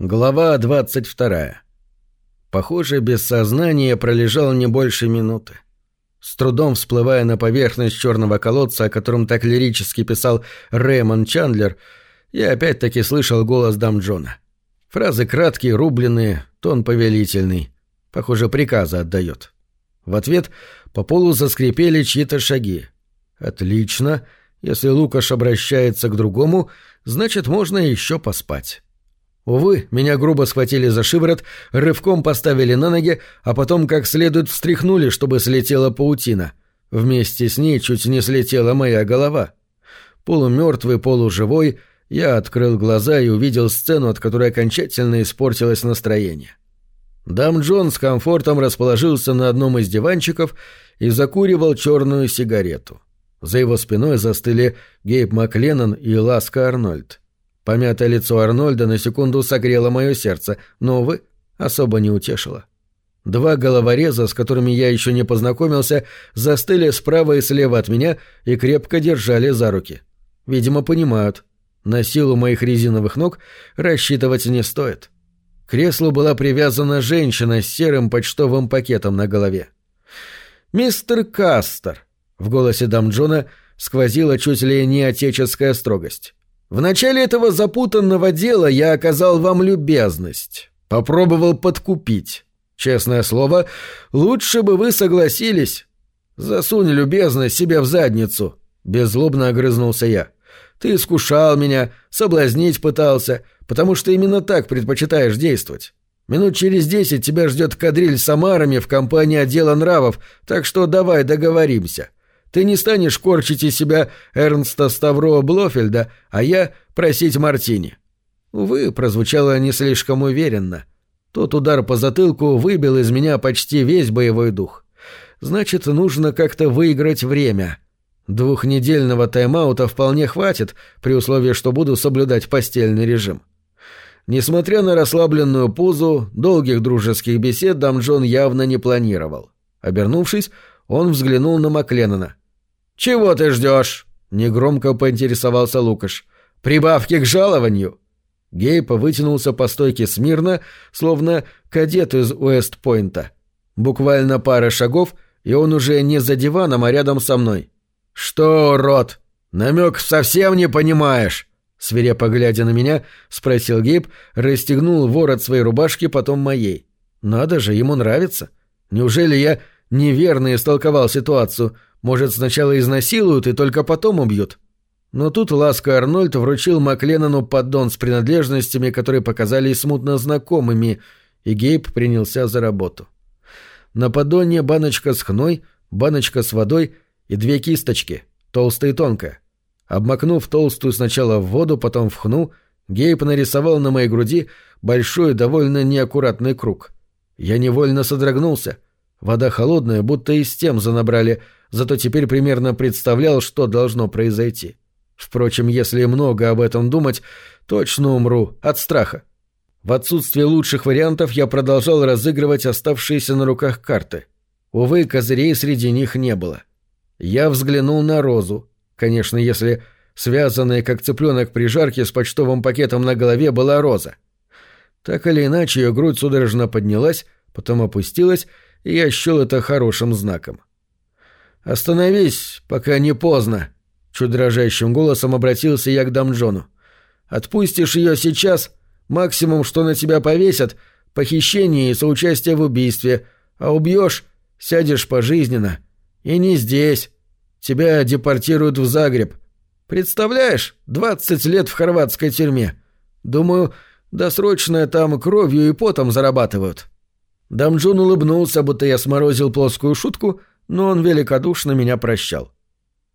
Глава 22. Похоже, без сознания пролежал не больше минуты. С трудом всплывая на поверхность черного колодца, о котором так лирически писал Рэймон Чандлер, я опять-таки слышал голос дам Джона. Фразы краткие, рубленые, тон повелительный. Похоже, приказы отдает. В ответ по полу заскрипели чьи-то шаги. Отлично. Если Лукаш обращается к другому, значит, можно еще поспать. Увы, меня грубо схватили за шиворот, рывком поставили на ноги, а потом как следует встряхнули, чтобы слетела паутина. Вместе с ней чуть не слетела моя голова. Полумертвый, полуживой, я открыл глаза и увидел сцену, от которой окончательно испортилось настроение. Дам Джон с комфортом расположился на одном из диванчиков и закуривал черную сигарету. За его спиной застыли Гейб Макленнон и Ласка Арнольд. Помятое лицо Арнольда на секунду согрело мое сердце, но, увы, особо не утешило. Два головореза, с которыми я еще не познакомился, застыли справа и слева от меня и крепко держали за руки. Видимо, понимают. На силу моих резиновых ног рассчитывать не стоит. К креслу была привязана женщина с серым почтовым пакетом на голове. «Мистер Кастер», — в голосе дам Джона сквозила чуть ли не отеческая строгость. В начале этого запутанного дела я оказал вам любезность. Попробовал подкупить. Честное слово, лучше бы вы согласились. Засунь любезность себе в задницу. Беззлобно огрызнулся я. Ты искушал меня, соблазнить пытался, потому что именно так предпочитаешь действовать. Минут через десять тебя ждет кадриль с омарами в компании отдела нравов, так что давай договоримся. Ты не станешь корчить из себя Эрнста Ставро Блофельда, а я просить Мартини». Увы, прозвучало не слишком уверенно. Тот удар по затылку выбил из меня почти весь боевой дух. Значит, нужно как-то выиграть время. Двухнедельного тайм-аута вполне хватит, при условии, что буду соблюдать постельный режим. Несмотря на расслабленную позу, долгих дружеских бесед Дамджон явно не планировал. Обернувшись, он взглянул на Макленнона. «Чего ты ждешь?» — негромко поинтересовался Лукаш. «Прибавки к жалованию?» Гейп вытянулся по стойке смирно, словно кадет из Уэст-Пойнта. Буквально пара шагов, и он уже не за диваном, а рядом со мной. «Что, рот, намек совсем не понимаешь?» Свирепо глядя на меня, спросил Гейб, расстегнул ворот своей рубашки, потом моей. «Надо же, ему нравится. Неужели я неверно истолковал ситуацию?» Может, сначала изнасилуют и только потом убьют? Но тут Ласка Арнольд вручил Макленнону поддон с принадлежностями, которые показались смутно знакомыми, и Гейб принялся за работу. На поддоне баночка с хной, баночка с водой и две кисточки, толстая и тонкая. Обмакнув толстую сначала в воду, потом в хну, Гейб нарисовал на моей груди большой довольно неаккуратный круг. Я невольно содрогнулся. Вода холодная, будто из стемза набрали — зато теперь примерно представлял, что должно произойти. Впрочем, если много об этом думать, точно умру от страха. В отсутствие лучших вариантов я продолжал разыгрывать оставшиеся на руках карты. Увы, козырей среди них не было. Я взглянул на Розу. Конечно, если связанная как цыпленок при жарке с почтовым пакетом на голове была Роза. Так или иначе, ее грудь судорожно поднялась, потом опустилась, и я счел это хорошим знаком. «Остановись, пока не поздно», — чуть дрожащим голосом обратился я к Дамджону. «Отпустишь ее сейчас, максимум, что на тебя повесят, похищение и соучастие в убийстве, а убьешь — сядешь пожизненно. И не здесь. Тебя депортируют в Загреб. Представляешь, двадцать лет в хорватской тюрьме. Думаю, досрочное там кровью и потом зарабатывают». Дамджон улыбнулся, будто я сморозил плоскую шутку — но он великодушно меня прощал.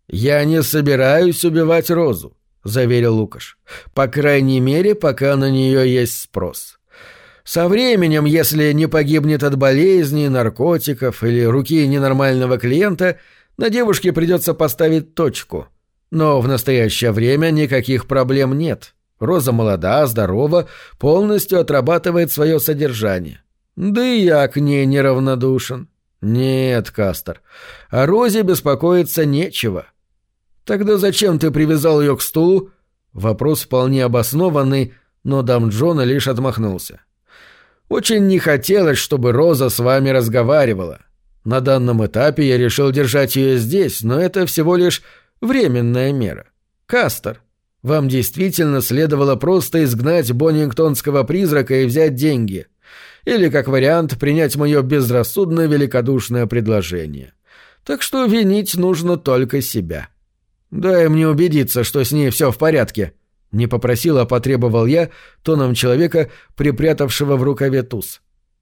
«Я не собираюсь убивать Розу», — заверил Лукаш. «По крайней мере, пока на нее есть спрос. Со временем, если не погибнет от болезни, наркотиков или руки ненормального клиента, на девушке придется поставить точку. Но в настоящее время никаких проблем нет. Роза молода, здорова, полностью отрабатывает свое содержание. Да и я к ней неравнодушен. «Нет, Кастер, о Розе беспокоиться нечего». «Тогда зачем ты привязал ее к стулу?» Вопрос вполне обоснованный, но дам Джона лишь отмахнулся. «Очень не хотелось, чтобы Роза с вами разговаривала. На данном этапе я решил держать ее здесь, но это всего лишь временная мера. Кастер, вам действительно следовало просто изгнать Боннингтонского призрака и взять деньги. Или, как вариант, принять мое безрассудное великодушное предложение. Так что винить нужно только себя. Дай мне убедиться, что с ней все в порядке. Не попросил, а потребовал я тоном человека, припрятавшего в рукаве туз.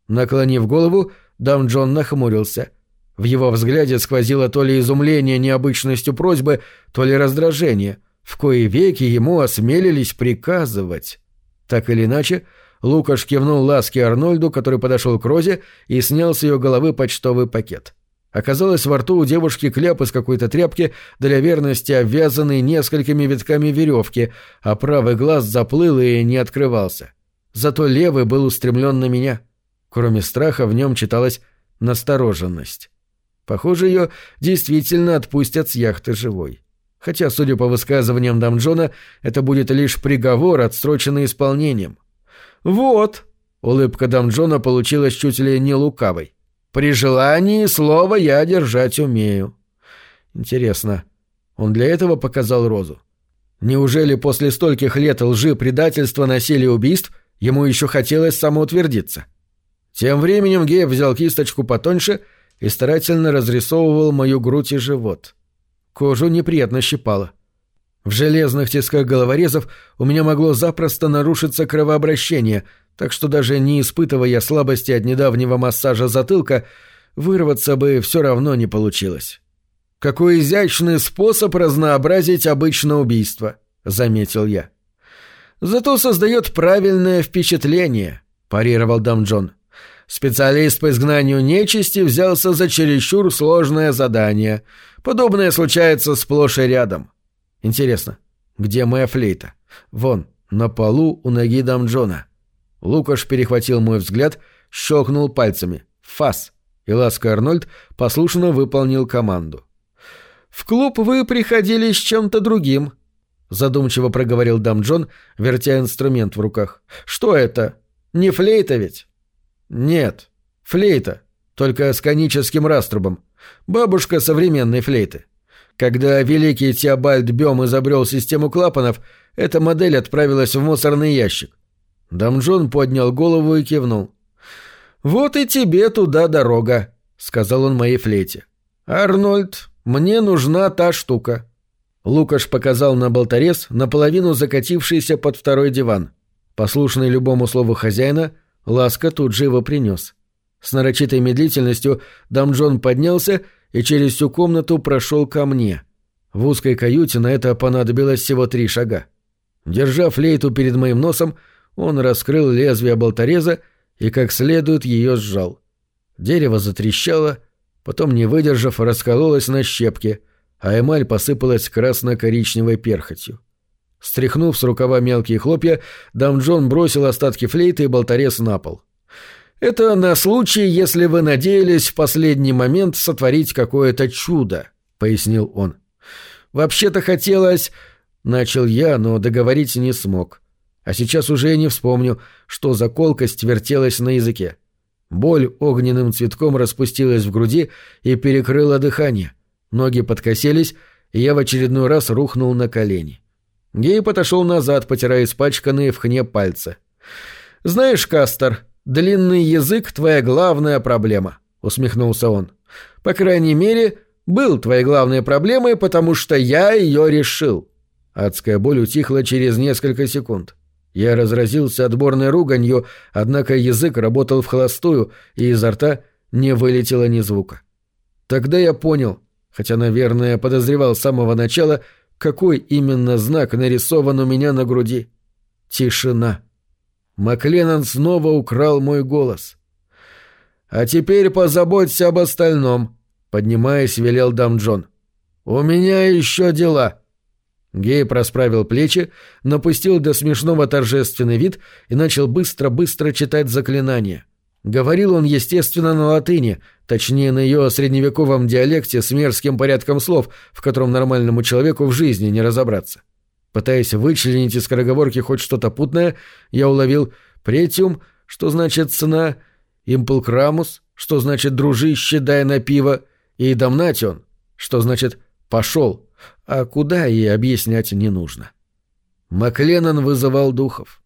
Наклонив голову, дам Джон нахмурился. В его взгляде сквозило то ли изумление необычностью просьбы, то ли раздражение — в кои веки ему осмелились приказывать. Так или иначе, Лукаш кивнул ласки Арнольду, который подошел к Розе и снял с ее головы почтовый пакет. Оказалось, во рту у девушки кляп из какой-то тряпки, для верности обвязанный несколькими витками веревки, а правый глаз заплыл и не открывался. Зато левый был устремлен на меня. Кроме страха в нем читалась настороженность. Похоже, ее действительно отпустят с яхты живой хотя, судя по высказываниям Дамджона, это будет лишь приговор, отсроченный исполнением. «Вот», — улыбка Дамджона получилась чуть ли не лукавой, — «при желании слово я держать умею». Интересно, он для этого показал Розу? Неужели после стольких лет лжи, предательства, насилия, убийств ему еще хотелось самоутвердиться? Тем временем Гейб взял кисточку потоньше и старательно разрисовывал мою грудь и живот. — Кожу неприятно щипало. В железных тисках головорезов у меня могло запросто нарушиться кровообращение, так что даже не испытывая слабости от недавнего массажа затылка, вырваться бы все равно не получилось. «Какой изящный способ разнообразить обычное убийство», — заметил я. «Зато создает правильное впечатление», — парировал дам Джон. Специалист по изгнанию нечисти взялся за чересчур сложное задание. Подобное случается сплошь и рядом. Интересно, где моя флейта? Вон, на полу у ноги дам Джона. Лукаш перехватил мой взгляд, щелкнул пальцами. «Фас!» И ласка Арнольд послушно выполнил команду. «В клуб вы приходили с чем-то другим», — задумчиво проговорил дам Джон, вертя инструмент в руках. «Что это? Не флейта ведь?» «Нет. Флейта. Только с коническим раструбом. Бабушка современной флейты. Когда великий Теобальд Бем изобрел систему клапанов, эта модель отправилась в мусорный ящик. Дамджон поднял голову и кивнул. «Вот и тебе туда дорога», — сказал он моей флейте. «Арнольд, мне нужна та штука». Лукаш показал на болторез, наполовину закатившийся под второй диван. Послушный любому слову хозяина, Ласка тут же его принес. С нарочитой медлительностью дам Джон поднялся и через всю комнату прошел ко мне. В узкой каюте на это понадобилось всего три шага. Держа флейту перед моим носом, он раскрыл лезвие болтореза и как следует ее сжал. Дерево затрещало, потом, не выдержав, раскололось на щепки, а эмаль посыпалась красно-коричневой перхотью. Стряхнув с рукава мелкие хлопья, дам Джон бросил остатки флейты и болторез на пол. «Это на случай, если вы надеялись в последний момент сотворить какое-то чудо», — пояснил он. «Вообще-то хотелось...» — начал я, но договорить не смог. А сейчас уже не вспомню, что за колкость вертелась на языке. Боль огненным цветком распустилась в груди и перекрыла дыхание. Ноги подкосились, и я в очередной раз рухнул на колени. Гей подошел назад, потирая испачканные в хне пальцы. «Знаешь, Кастер, длинный язык — твоя главная проблема», — усмехнулся он. «По крайней мере, был твоей главной проблемой, потому что я ее решил». Адская боль утихла через несколько секунд. Я разразился отборной руганью, однако язык работал в холостую, и изо рта не вылетело ни звука. Тогда я понял, хотя, наверное, подозревал с самого начала, какой именно знак нарисован у меня на груди. Тишина. Макленнон снова украл мой голос. «А теперь позаботься об остальном», — поднимаясь, велел дам Джон. «У меня еще дела». Гей просправил плечи, напустил до смешного торжественный вид и начал быстро-быстро читать заклинания. Говорил он, естественно, на латыни, точнее, на ее средневековом диалекте с мерзким порядком слов, в котором нормальному человеку в жизни не разобраться. Пытаясь вычленить из скороговорки хоть что-то путное, я уловил «претиум», что значит «цена», «импулкрамус», что значит «дружище, дай на пиво», и «дамнатион», что значит «пошел», а куда и объяснять не нужно. Макленнон вызывал духов.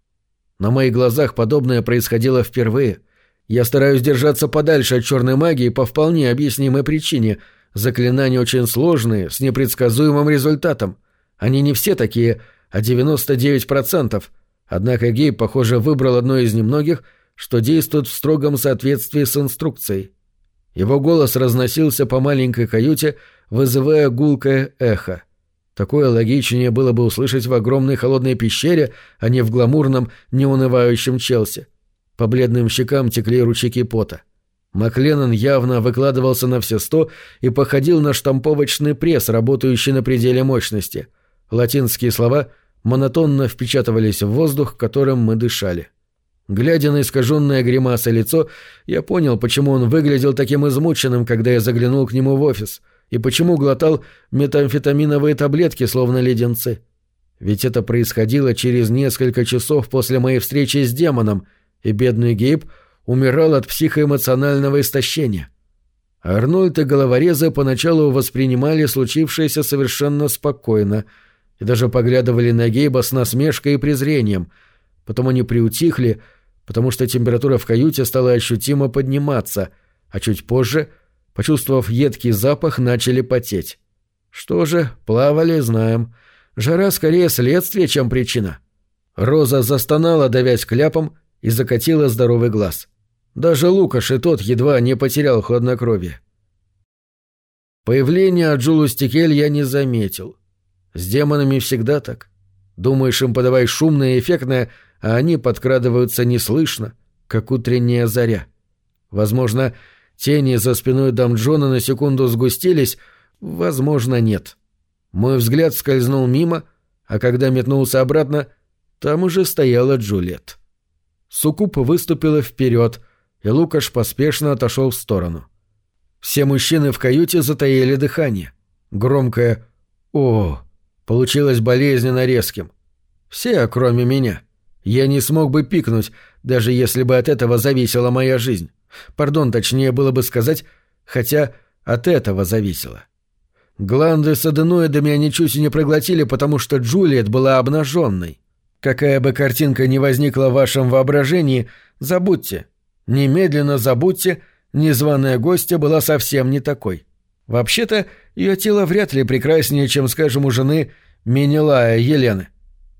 На моих глазах подобное происходило впервые. Я стараюсь держаться подальше от черной магии по вполне объяснимой причине. Заклинания очень сложные, с непредсказуемым результатом. Они не все такие, а 99%. Однако Гейб, похоже, выбрал одно из немногих, что действует в строгом соответствии с инструкцией. Его голос разносился по маленькой каюте, вызывая гулкое эхо. Такое логичнее было бы услышать в огромной холодной пещере, а не в гламурном, неунывающем Челси. По бледным щекам текли ручейки пота. Макленнон явно выкладывался на все сто и походил на штамповочный пресс, работающий на пределе мощности. Латинские слова монотонно впечатывались в воздух, которым мы дышали. Глядя на искаженное гримаса лицо, я понял, почему он выглядел таким измученным, когда я заглянул к нему в офис, и почему глотал метамфетаминовые таблетки, словно леденцы. Ведь это происходило через несколько часов после моей встречи с демоном, и бедный Гейб умирал от психоэмоционального истощения. Арнольд и головорезы поначалу воспринимали случившееся совершенно спокойно и даже поглядывали на Гейба с насмешкой и презрением. Потом они приутихли, потому что температура в каюте стала ощутимо подниматься, а чуть позже, почувствовав едкий запах, начали потеть. Что же, плавали, знаем. Жара скорее следствие, чем причина. Роза застонала, давясь кляпом, и закатила здоровый глаз. Даже Лукаш и тот едва не потерял хладнокровие. Появление Аджулу-Стикель я не заметил. С демонами всегда так. Думаешь, им подавай шумное и эффектное, а они подкрадываются неслышно, как утренняя заря. Возможно, тени за спиной Дамджона на секунду сгустились, возможно, нет. Мой взгляд скользнул мимо, а когда метнулся обратно, там уже стояла Джульет. Сукуп выступила вперед, и Лукаш поспешно отошел в сторону. Все мужчины в каюте затаили дыхание. Громкое «О!» Получилось болезненно резким. Все, кроме меня. Я не смог бы пикнуть, даже если бы от этого зависела моя жизнь. Пардон, точнее было бы сказать, хотя от этого зависело. Гланды с аденоидами они чуть не проглотили, потому что Джулиет была обнаженной. Какая бы картинка ни возникла в вашем воображении, забудьте. Немедленно забудьте, незваная гостья была совсем не такой. Вообще-то, ее тело вряд ли прекраснее, чем, скажем, у жены Менелая Елены.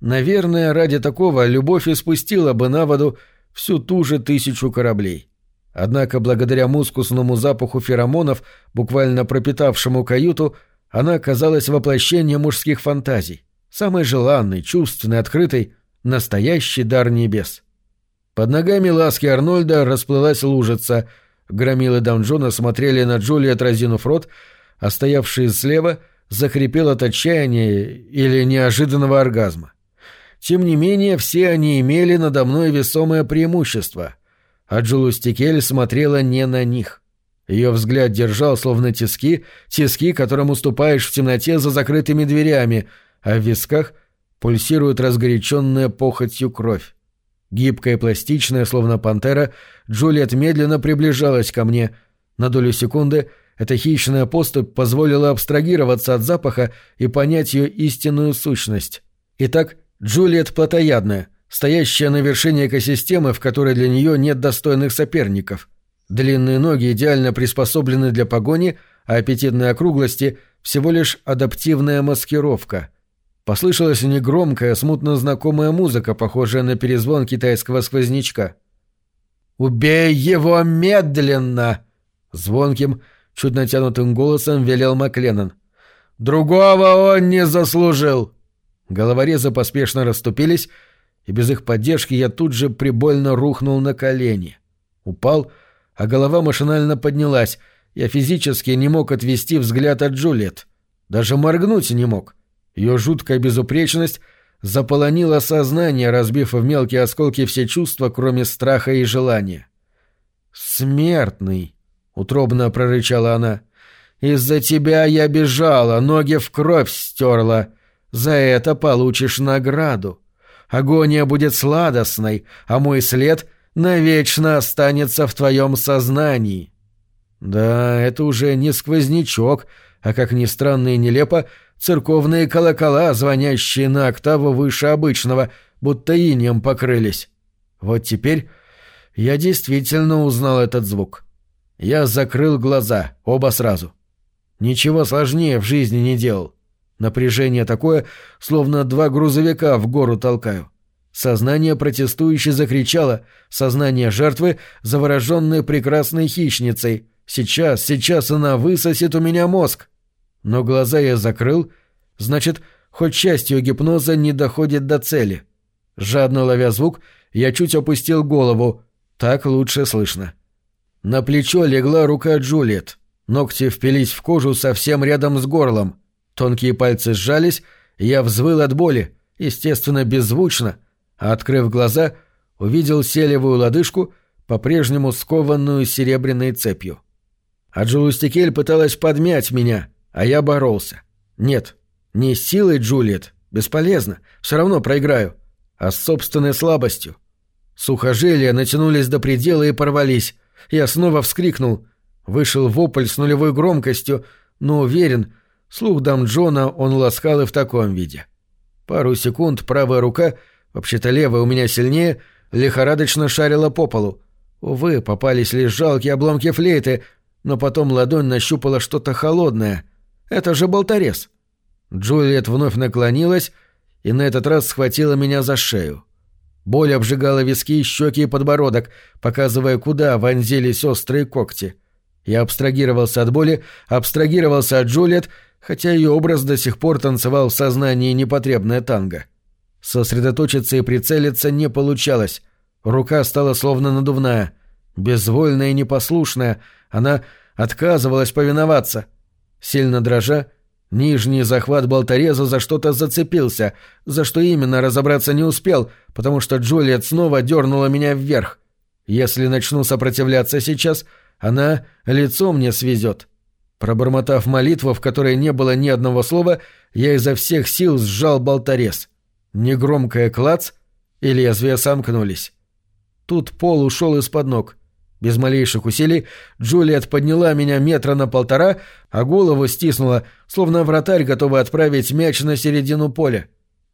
Наверное, ради такого любовь испустила бы на воду всю ту же тысячу кораблей. Однако, благодаря мускусному запаху феромонов, буквально пропитавшему каюту, она оказалась воплощением мужских фантазий самый желанный, чувственный, открытый, настоящий дар небес. Под ногами ласки Арнольда расплылась лужица. Громилы Даунджона смотрели на Джулиет, разинув рот, а стоявший слева захрипел от отчаяния или неожиданного оргазма. Тем не менее, все они имели надо мной весомое преимущество, а Джулу Стикель смотрела не на них. Ее взгляд держал, словно тиски, тиски, которым уступаешь в темноте за закрытыми дверями — а в висках пульсирует разгоряченная похотью кровь. Гибкая и пластичная, словно пантера, Джулиет медленно приближалась ко мне. На долю секунды эта хищная поступь позволила абстрагироваться от запаха и понять ее истинную сущность. Итак, Джулиет плотоядная, стоящая на вершине экосистемы, в которой для нее нет достойных соперников. Длинные ноги идеально приспособлены для погони, а аппетитные округлости — всего лишь адаптивная маскировка — Послышалась негромкая, смутно знакомая музыка, похожая на перезвон китайского сквознячка. «Убей его медленно!» Звонким, чуть натянутым голосом велел Макленнон. «Другого он не заслужил!» Головорезы поспешно расступились, и без их поддержки я тут же прибольно рухнул на колени. Упал, а голова машинально поднялась. Я физически не мог отвести взгляд от Джульет. Даже моргнуть не мог. Ее жуткая безупречность заполонила сознание, разбив в мелкие осколки все чувства, кроме страха и желания. «Смертный!» — утробно прорычала она. «Из-за тебя я бежала, ноги в кровь стерла. за это получишь награду. Агония будет сладостной, а мой след навечно останется в твоем сознании. Да, это уже не сквознячок, а, как ни странно и нелепо, церковные колокола, звонящие на октаву выше обычного, будто инем покрылись. Вот теперь я действительно узнал этот звук. Я закрыл глаза, оба сразу. Ничего сложнее в жизни не делал. Напряжение такое, словно два грузовика в гору толкаю. Сознание протестующе закричало, сознание жертвы, завороженной прекрасной хищницей. Сейчас, сейчас она высосет у меня мозг. Но глаза я закрыл, значит, хоть частью гипноза не доходит до цели. Жадно ловя звук, я чуть опустил голову, так лучше слышно. На плечо легла рука Джульет. Ногти впились в кожу совсем рядом с горлом. Тонкие пальцы сжались, я взвыл от боли, естественно, беззвучно, а, открыв глаза, увидел селевую лодыжку, по-прежнему скованную серебряной цепью. А Джулустикель пыталась подмять меня, а я боролся. Нет, не с силой Джульет, бесполезно, все равно проиграю, а с собственной слабостью. Сухожилия натянулись до предела и порвались. Я снова вскрикнул. Вышел вопль с нулевой громкостью, но уверен, слух дам Джона он ласкал и в таком виде. Пару секунд правая рука, вообще-то левая у меня сильнее, лихорадочно шарила по полу. Увы, попались лишь жалкие обломки флейты, но потом ладонь нащупала что-то холодное. Это же болторез. Джульет вновь наклонилась и на этот раз схватила меня за шею. Боль обжигала виски, щеки и подбородок, показывая, куда вонзились острые когти. Я абстрагировался от боли, абстрагировался от Джульет, хотя ее образ до сих пор танцевал в сознании непотребное танго. Сосредоточиться и прицелиться не получалось. Рука стала словно надувная. Безвольная и непослушная, она отказывалась повиноваться. Сильно дрожа, Нижний захват болтореза за что-то зацепился, за что именно разобраться не успел, потому что Джулиет снова дернула меня вверх. Если начну сопротивляться сейчас, она лицом мне свезет. Пробормотав молитву, в которой не было ни одного слова, я изо всех сил сжал болторез. Негромкое клац, и лезвия сомкнулись. Тут пол ушел из-под ног. Без малейших усилий Джулиет подняла меня метра на полтора, а голову стиснула, словно вратарь, готовый отправить мяч на середину поля.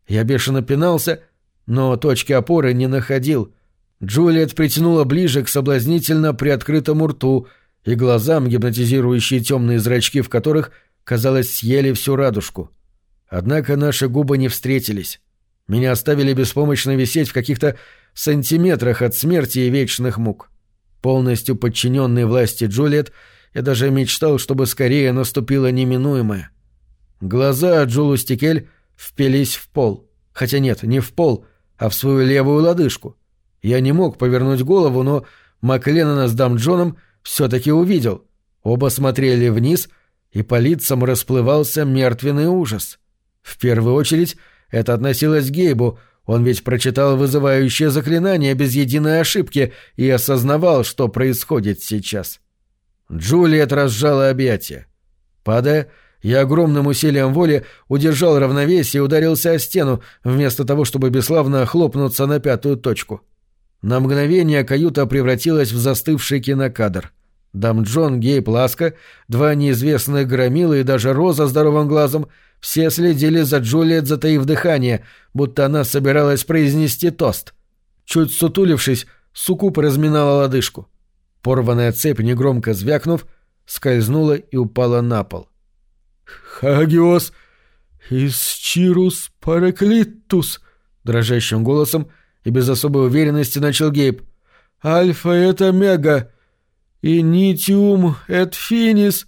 Я бешено пинался, но точки опоры не находил. Джулиет притянула ближе к соблазнительно приоткрытому рту и глазам, гипнотизирующие темные зрачки, в которых, казалось, съели всю радужку. Однако наши губы не встретились. Меня оставили беспомощно висеть в каких-то сантиметрах от смерти и вечных мук. Полностью подчиненный власти Джульет, я даже мечтал, чтобы скорее наступило неминуемое. Глаза Джулу Стикель впились в пол. Хотя нет, не в пол, а в свою левую лодыжку. Я не мог повернуть голову, но Макленнона с Дамджоном все-таки увидел. Оба смотрели вниз, и по лицам расплывался мертвенный ужас. В первую очередь это относилось к Гейбу — он ведь прочитал вызывающее заклинание без единой ошибки и осознавал, что происходит сейчас. Джулиет разжала объятия. Падая, я огромным усилием воли удержал равновесие и ударился о стену, вместо того, чтобы бесславно хлопнуться на пятую точку. На мгновение каюта превратилась в застывший кинокадр. Дам Джон, Гейб Ласка, два неизвестных громила и даже Роза здоровым глазом — все следили за Джулиет, затаив дыхание, будто она собиралась произнести тост. Чуть сутулившись, Сукуп разминала лодыжку. Порванная цепь, негромко звякнув, скользнула и упала на пол. «Хагиос исчирус параклитус», — дрожащим голосом и без особой уверенности начал Гейб. «Альфа — это мега, и нитиум — это финис».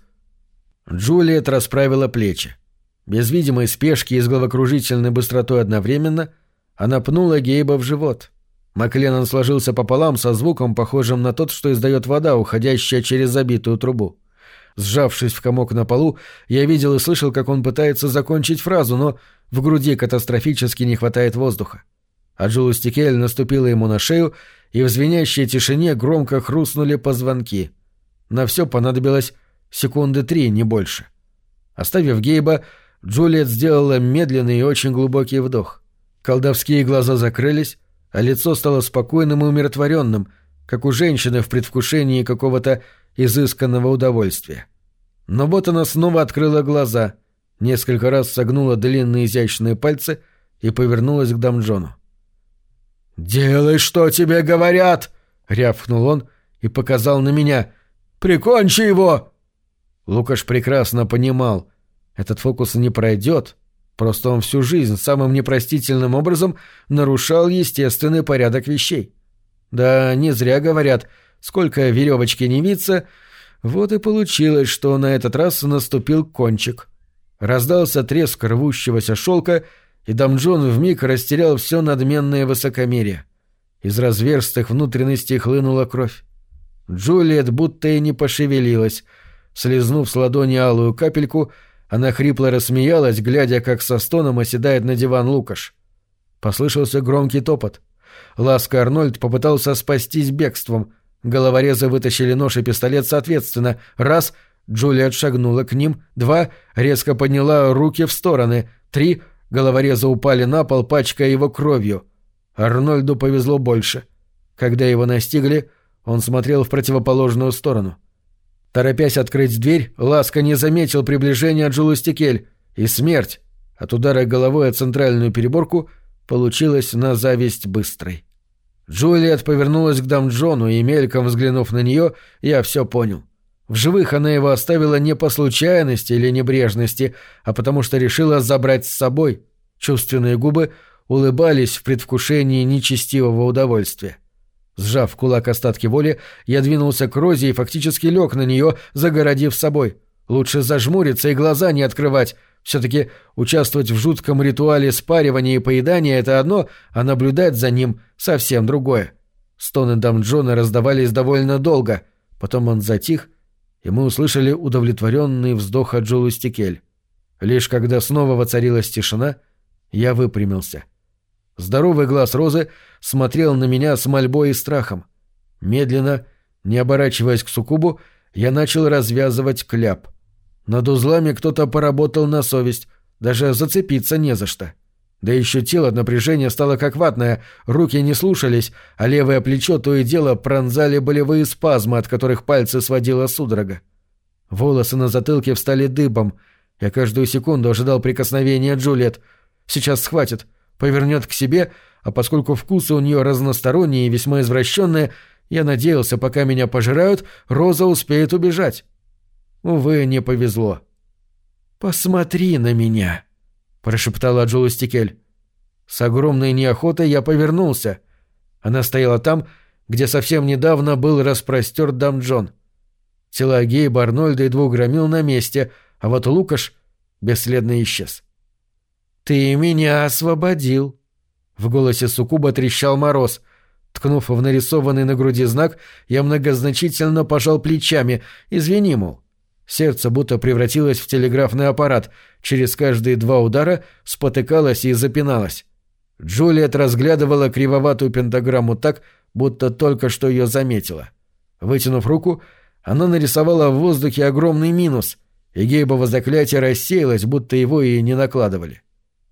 Джулиет расправила плечи. Без видимой спешки и с головокружительной быстротой одновременно она пнула Гейба в живот. Макленнон сложился пополам со звуком, похожим на тот, что издает вода, уходящая через забитую трубу. Сжавшись в комок на полу, я видел и слышал, как он пытается закончить фразу, но в груди катастрофически не хватает воздуха. А Джулус Тикель наступила ему на шею, и в звенящей тишине громко хрустнули позвонки. На все понадобилось секунды три, не больше. Оставив Гейба, Джулиет сделала медленный и очень глубокий вдох. Колдовские глаза закрылись, а лицо стало спокойным и умиротворенным, как у женщины в предвкушении какого-то изысканного удовольствия. Но вот она снова открыла глаза, несколько раз согнула длинные изящные пальцы и повернулась к Дамджону. «Делай, что тебе говорят!» — рявкнул он и показал на меня. «Прикончи его!» Лукаш прекрасно понимал, этот фокус не пройдет, просто он всю жизнь самым непростительным образом нарушал естественный порядок вещей. Да, не зря говорят, сколько веревочки не виться, вот и получилось, что на этот раз наступил кончик. Раздался треск рвущегося шелка, и Дамджон вмиг растерял все надменное высокомерие. Из разверстых внутренностей хлынула кровь. Джулиет будто и не пошевелилась. Слизнув с ладони алую капельку, она хрипло рассмеялась, глядя, как со стоном оседает на диван Лукаш. Послышался громкий топот. Ласка Арнольд попытался спастись бегством. Головорезы вытащили нож и пистолет соответственно. Раз — Джулиет шагнула к ним. Два — резко подняла руки в стороны. Три — головорезы упали на пол, пачкая его кровью. Арнольду повезло больше. Когда его настигли, он смотрел в противоположную сторону. Торопясь открыть дверь, Ласка не заметил приближения Джулустикель, и смерть от удара головой о центральную переборку получилась на зависть быстрой. Джулиет повернулась к Дамджону, и мельком взглянув на нее, я все понял. В живых она его оставила не по случайности или небрежности, а потому что решила забрать с собой. Чувственные губы улыбались в предвкушении нечестивого удовольствия. Сжав кулак остатки воли, я двинулся к Розе и фактически лег на нее, загородив собой. Лучше зажмуриться и глаза не открывать. Все-таки участвовать в жутком ритуале спаривания и поедания — это одно, а наблюдать за ним — совсем другое. Стоны Дамджона раздавались довольно долго. Потом он затих, и мы услышали удовлетворенный вздох от Джулы Стикель. Лишь когда снова воцарилась тишина, я выпрямился — Здоровый глаз Розы смотрел на меня с мольбой и страхом. Медленно, не оборачиваясь к суккубу, я начал развязывать кляп. Над узлами кто-то поработал на совесть, даже зацепиться не за что. Да еще тело от напряжения стало как ватное, руки не слушались, а левое плечо то и дело пронзали болевые спазмы, от которых пальцы сводила судорога. Волосы на затылке встали дыбом. Я каждую секунду ожидал прикосновения Джульет. Сейчас схватит — повернет к себе, а поскольку вкусы у нее разносторонние и весьма извращенные, я надеялся, пока меня пожирают, Роза успеет убежать. Увы, не повезло. «Посмотри на меня», — прошептала Джулустикель. С огромной неохотой я повернулся. Она стояла там, где совсем недавно был распростерт дам Джон. Тела Гейба, Арнольда и двух громил на месте, а вот Лукаш бесследно исчез. «Ты меня освободил!» В голосе Сукуба трещал мороз. Ткнув в нарисованный на груди знак, я многозначительно пожал плечами. «Извини, мол». Сердце будто превратилось в телеграфный аппарат. Через каждые два удара спотыкалось и запиналось. Джулиет разглядывала кривоватую пентаграмму так, будто только что ее заметила. Вытянув руку, она нарисовала в воздухе огромный минус, и гейбово заклятие рассеялось, будто его и не накладывали.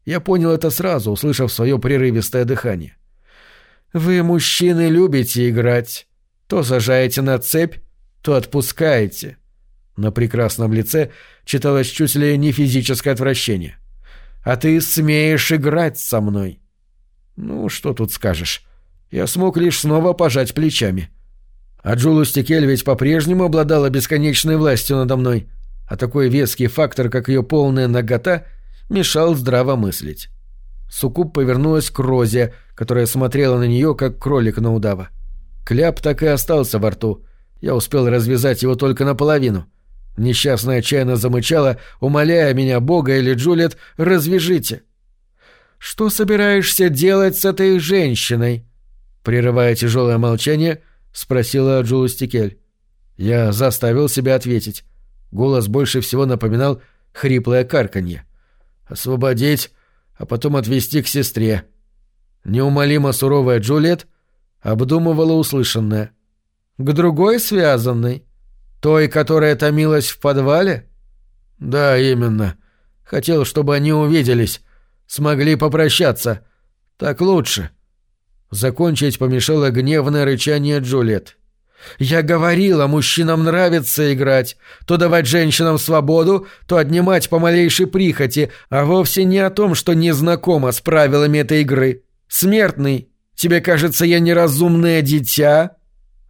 Я понял это сразу, услышав свое прерывистое дыхание. «Вы, мужчины, любите играть. То сажаете на цепь, то отпускаете». На прекрасном лице читалось чуть ли не физическое отвращение. «А ты смеешь играть со мной?» «Ну, что тут скажешь?» Я смог лишь снова пожать плечами. А Джулу Стекель ведь по-прежнему обладала бесконечной властью надо мной, а такой веский фактор, как ее полная нагота — мешал здраво мыслить. Сукуб повернулась к Розе, которая смотрела на нее, как кролик на удава. Кляп так и остался во рту. Я успел развязать его только наполовину. Несчастная отчаянно замычала, умоляя меня, Бога или Джулиет, развяжите. «Что собираешься делать с этой женщиной?» Прерывая тяжелое молчание, спросила Джулустикель. Я заставил себя ответить. Голос больше всего напоминал хриплое карканье освободить, а потом отвезти к сестре. Неумолимо суровая Джульет обдумывала услышанное. «К другой связанной? Той, которая томилась в подвале?» «Да, именно. Хотел, чтобы они увиделись, смогли попрощаться. Так лучше». Закончить помешало гневное рычание Джульет. «Я говорила, мужчинам нравится играть. То давать женщинам свободу, то отнимать по малейшей прихоти, а вовсе не о том, что не знакома с правилами этой игры. Смертный, тебе кажется, я неразумное дитя?»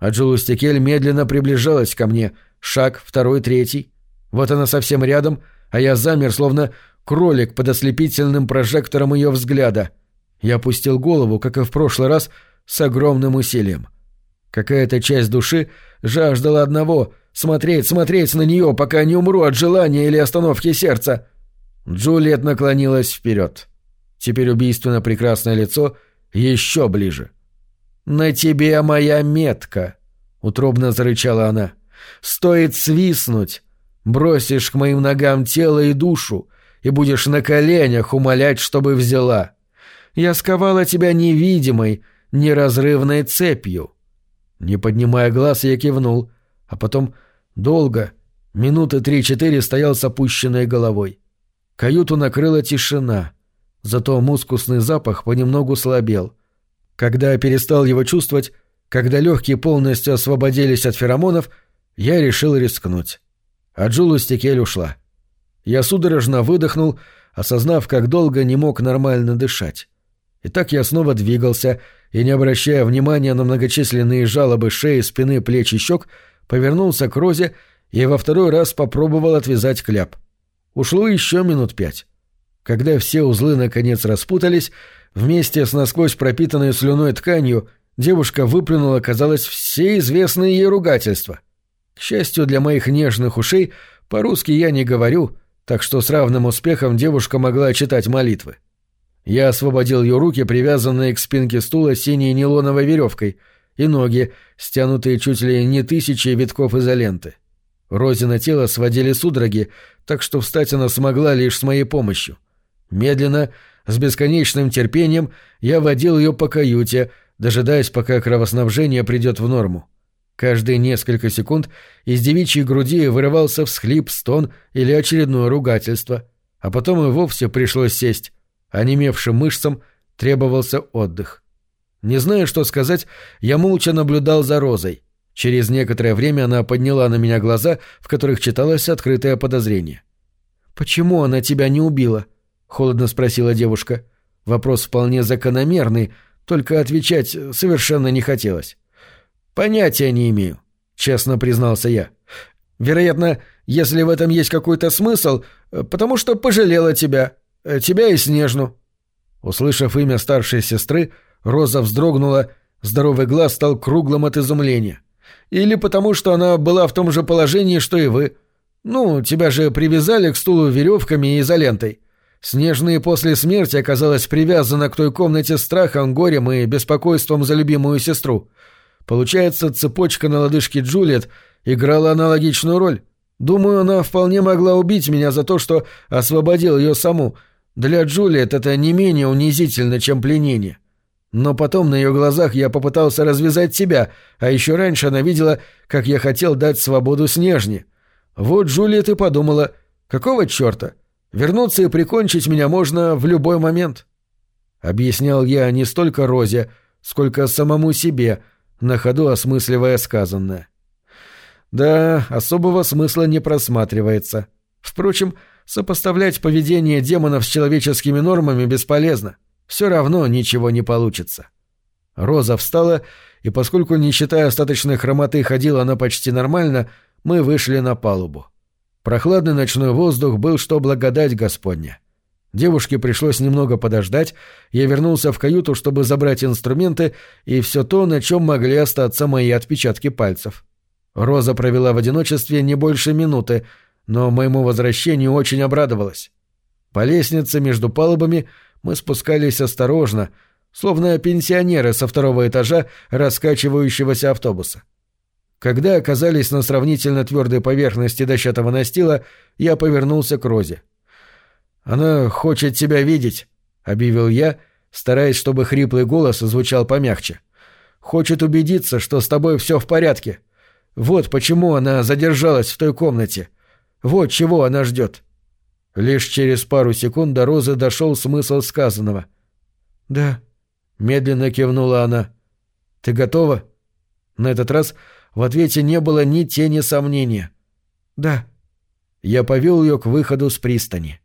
А Джулустикель медленно приближалась ко мне. Шаг, второй, третий. Вот она совсем рядом, а я замер, словно кролик под ослепительным прожектором ее взгляда. Я опустил голову, как и в прошлый раз, с огромным усилием. Какая-то часть души жаждала одного — смотреть, смотреть на нее, пока не умру от желания или остановки сердца. Джульет наклонилась вперед. Теперь убийственно прекрасное лицо еще ближе. «На тебе моя метка», — утробно зарычала она. «Стоит свистнуть, бросишь к моим ногам тело и душу, и будешь на коленях умолять, чтобы взяла. Я сковала тебя невидимой, неразрывной цепью». Не поднимая глаз, я кивнул, а потом долго, минуты три-четыре стоял с опущенной головой. Каюту накрыла тишина, зато мускусный запах понемногу слабел. Когда я перестал его чувствовать, когда легкие полностью освободились от феромонов, я решил рискнуть. А Джулу Стекель ушла. Я судорожно выдохнул, осознав, как долго не мог нормально дышать. И так я снова двигался, и, не обращая внимания на многочисленные жалобы шеи, спины, плеч и щек, повернулся к Розе и во второй раз попробовал отвязать кляп. Ушло еще минут пять. Когда все узлы наконец распутались, вместе с насквозь пропитанной слюной тканью девушка выплюнула, казалось, все известные ей ругательства. К счастью для моих нежных ушей, по-русски я не говорю, так что с равным успехом девушка могла читать молитвы. Я освободил ее руки, привязанные к спинке стула синей нейлоновой веревкой, и ноги, стянутые чуть ли не тысячи витков изоленты. Розина тело сводили судороги, так что встать она смогла лишь с моей помощью. Медленно, с бесконечным терпением, я водил ее по каюте, дожидаясь, пока кровоснабжение придет в норму. Каждые несколько секунд из девичьей груди вырывался всхлип, стон или очередное ругательство, а потом и вовсе пришлось сесть, Онемевшим мышцам требовался отдых. Не зная, что сказать, я молча наблюдал за Розой. Через некоторое время она подняла на меня глаза, в которых читалось открытое подозрение. «Почему она тебя не убила?» — холодно спросила девушка. Вопрос вполне закономерный, только отвечать совершенно не хотелось. «Понятия не имею», — честно признался я. «Вероятно, если в этом есть какой-то смысл, потому что пожалела тебя, тебя и Снежну». Услышав имя старшей сестры, Роза вздрогнула, здоровый глаз стал круглым от изумления. «Или потому, что она была в том же положении, что и вы. Ну, тебя же привязали к стулу веревками и изолентой. Снежная после смерти оказалась привязана к той комнате страхом, горем и беспокойством за любимую сестру. Получается, цепочка на лодыжке Джульет играла аналогичную роль. Думаю, она вполне могла убить меня за то, что освободил ее саму, для Джулиет это не менее унизительно, чем пленение. Но потом на ее глазах я попытался развязать себя, а еще раньше она видела, как я хотел дать свободу Снежне. Вот Джулиет и подумала, какого черта? Вернуться и прикончить меня можно в любой момент. Объяснял я не столько Розе, сколько самому себе, на ходу осмысливая сказанное. Да, особого смысла не просматривается. Впрочем, Сопоставлять поведение демонов с человеческими нормами бесполезно. Все равно ничего не получится. Роза встала, и поскольку, не считая остаточной хромоты, ходила она почти нормально, мы вышли на палубу. Прохладный ночной воздух был что благодать Господня. Девушке пришлось немного подождать, я вернулся в каюту, чтобы забрать инструменты и все то, на чем могли остаться мои отпечатки пальцев. Роза провела в одиночестве не больше минуты, но моему возвращению очень обрадовалась. По лестнице между палубами мы спускались осторожно, словно пенсионеры со второго этажа раскачивающегося автобуса. Когда оказались на сравнительно твердой поверхности дощатого настила, я повернулся к Розе. «Она хочет тебя видеть», — объявил я, стараясь, чтобы хриплый голос звучал помягче. «Хочет убедиться, что с тобой все в порядке. Вот почему она задержалась в той комнате. Вот чего она ждет. Лишь через пару секунд до Розы дошел смысл сказанного. «Да», — медленно кивнула она. «Ты готова?» На этот раз в ответе не было ни тени сомнения. «Да». Я повел ее к выходу с пристани.